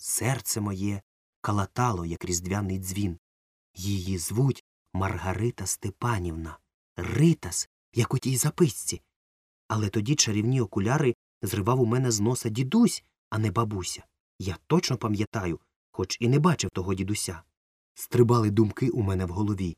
Серце моє калатало, як різдвяний дзвін. Її звуть Маргарита Степанівна, Ритас, як у тій записці. Але тоді чарівні окуляри зривав у мене з носа дідусь, а не бабуся. Я точно пам'ятаю, хоч і не бачив того дідуся. Стрибали думки у мене в голові.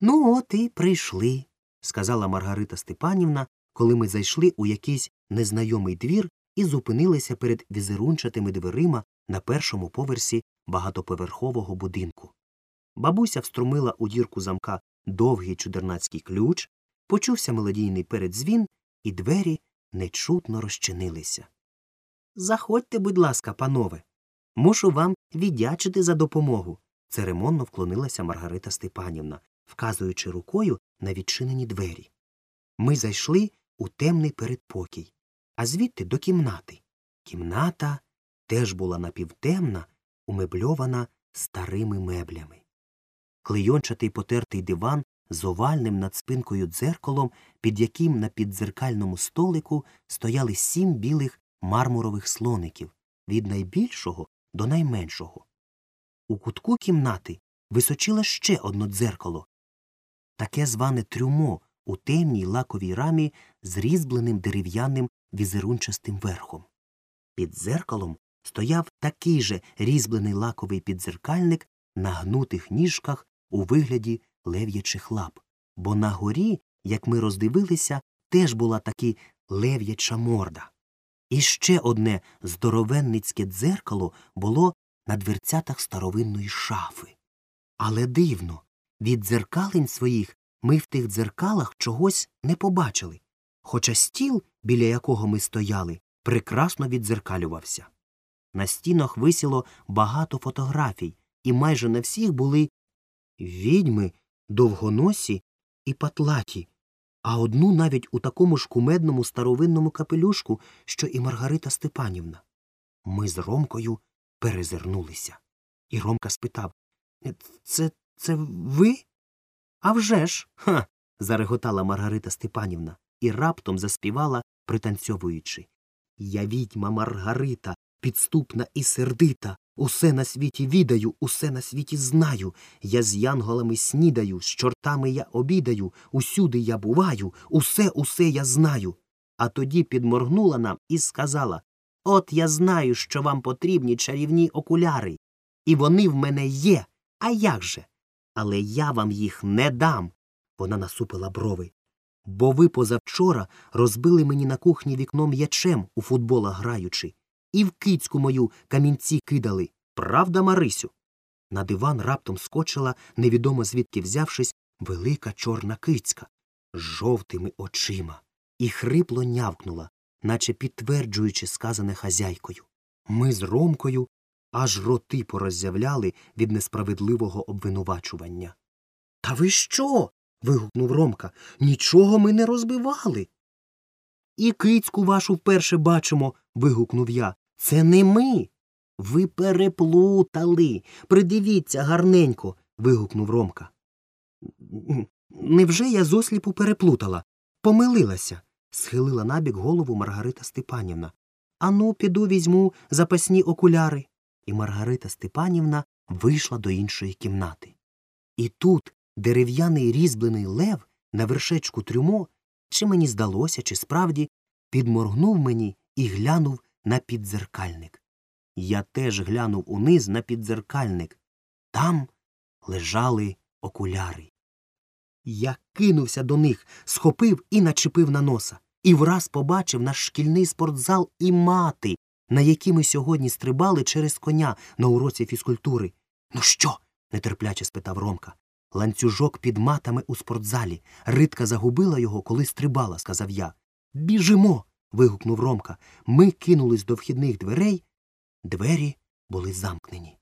Ну, от і прийшли, сказала Маргарита Степанівна, коли ми зайшли у якийсь незнайомий двір і зупинилися перед візерунчатими дверима на першому поверсі багатоповерхового будинку. Бабуся вструмила у дірку замка довгий чудернацький ключ, почувся мелодійний передзвін, і двері нечутно розчинилися. Заходьте, будь ласка, панове. Мушу вам віддячити за допомогу. церемонно вклонилася Маргарита Степанівна, вказуючи рукою на відчинені двері. Ми зайшли у темний передпокій, а звідти до кімнати. Кімната теж була напівтемна, умебльована старими меблями. Клейончатий потертий диван з овальним над спинкою дзеркалом, під яким на піддзеркальному столику стояли сім білих мармурових слоників від найбільшого до найменшого. У кутку кімнати височило ще одно дзеркало, таке зване трюмо у темній лаковій рамі з різьбленим дерев'яним візерунчастим верхом. Під дзеркалом стояв такий же різьблений лаковий підзеркальник на гнутих ніжках у вигляді лев'ячих лап, бо на горі, як ми роздивилися, теж була таки лев'яча морда. І ще одне здоровенницьке дзеркало було на дверцятах старовинної шафи. Але дивно, від дзеркалень своїх ми в тих дзеркалах чогось не побачили, хоча стіл, біля якого ми стояли, прекрасно віддзеркалювався. На стінах висіло багато фотографій, і майже на всіх були відьми, довгоносі і патлаті, а одну навіть у такому ж кумедному старовинному капелюшку, що і Маргарита Степанівна. Ми з Ромкою перезирнулися. І Ромка спитав Це це ви? «А вже ж!» Ха. зареготала Маргарита Степанівна і раптом заспівала, пританцьовуючи. Я відьма Маргарита, підступна і сердита. Усе на світі відаю, усе на світі знаю. Я з янголами снідаю, з чортами я обідаю, усюди я буваю, усе, усе я знаю. А тоді підморгнула нам і сказала От я знаю, що вам потрібні чарівні окуляри. І вони в мене є. А як же? Але я вам їх не дам. Вона насупила брови. Бо ви позавчора розбили мені на кухні вікно м'ячем у футбола граючи і в кицьку мою камінці кидали. Правда, Марисю? На диван раптом скочила, невідомо звідки взявшись, велика чорна кицька з жовтими очима, і хрипло нявкнула, наче підтверджуючи сказане хазяйкою. Ми з Ромкою аж роти пороззявляли від несправедливого обвинувачування. Та ви що? вигукнув Ромка. Нічого ми не розбивали. І кицьку вашу вперше бачимо. вигукнув я. Це не ми. Ви переплутали. Придивіться гарненько. вигукнув Ромка. Невже я зосліпу переплутала? Помилилася, схилила набік голову Маргарита Степанівна. Ану, піду візьму запасні окуляри. І Маргарита Степанівна вийшла до іншої кімнати. І тут дерев'яний різьблений лев на вершечку трюмо, чи мені здалося, чи справді, підморгнув мені і глянув на піддзеркальник. Я теж глянув униз на піддзеркальник. Там лежали окуляри. Я кинувся до них, схопив і начепив на носа, і враз побачив наш шкільний спортзал і мати, на які ми сьогодні стрибали через коня на уроці фізкультури. Ну що? нетерпляче спитав Ромка. Ланцюжок під матами у спортзалі. Ритка загубила його, коли стрибала, сказав я. Біжимо вигукнув Ромка. Ми кинулись до вхідних дверей. Двері були замкнені.